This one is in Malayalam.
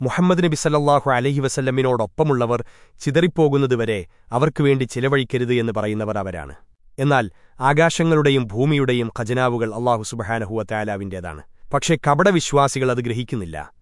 മുഹമ്മദ് നബി സല്ലാഹു അലഹി വസല്ലമ്മിനോടൊപ്പമുള്ളവർ ചിതറിപ്പോകുന്നതുവരെ അവർക്കുവേണ്ടി ചിലവഴിക്കരുത് എന്ന് പറയുന്നവർ അവരാണ്. എന്നാൽ ആകാശങ്ങളുടെയും ഭൂമിയുടെയും ഖജനാവുകൾ അള്ളാഹു സുബഹാനഹുവ തായാലാവിന്റേതാണ് പക്ഷേ കപടവിശ്വാസികൾ അത് ഗ്രഹിക്കുന്നില്ല.